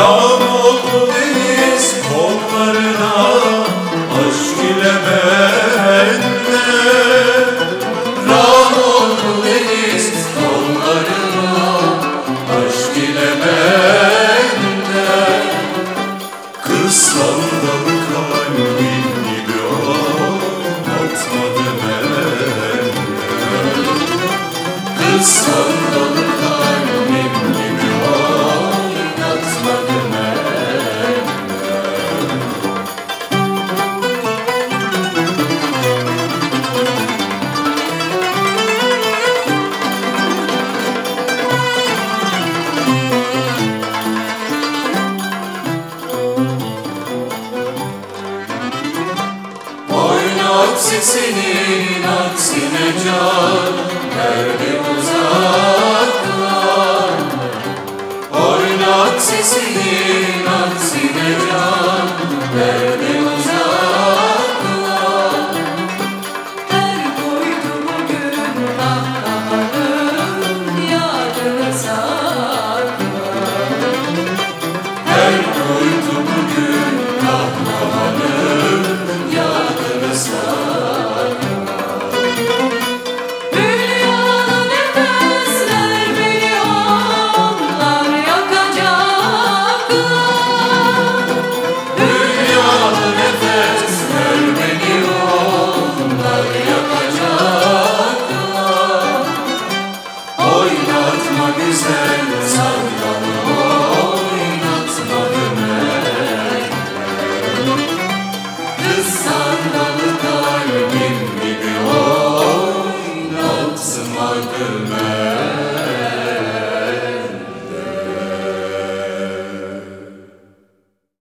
Yağmurlu deniz kollarına ben de Yağmurlu deniz kollarına ben de Kız sana Oynat sesinin aksine can Derdi uzaklar. Oynat sesinin aksine can Derdi uzaklar. Her koydu bugün kahkahanın yadını saklar. Her duydu